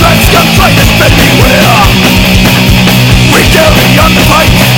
Let's go fight and spend me We carry on the fight.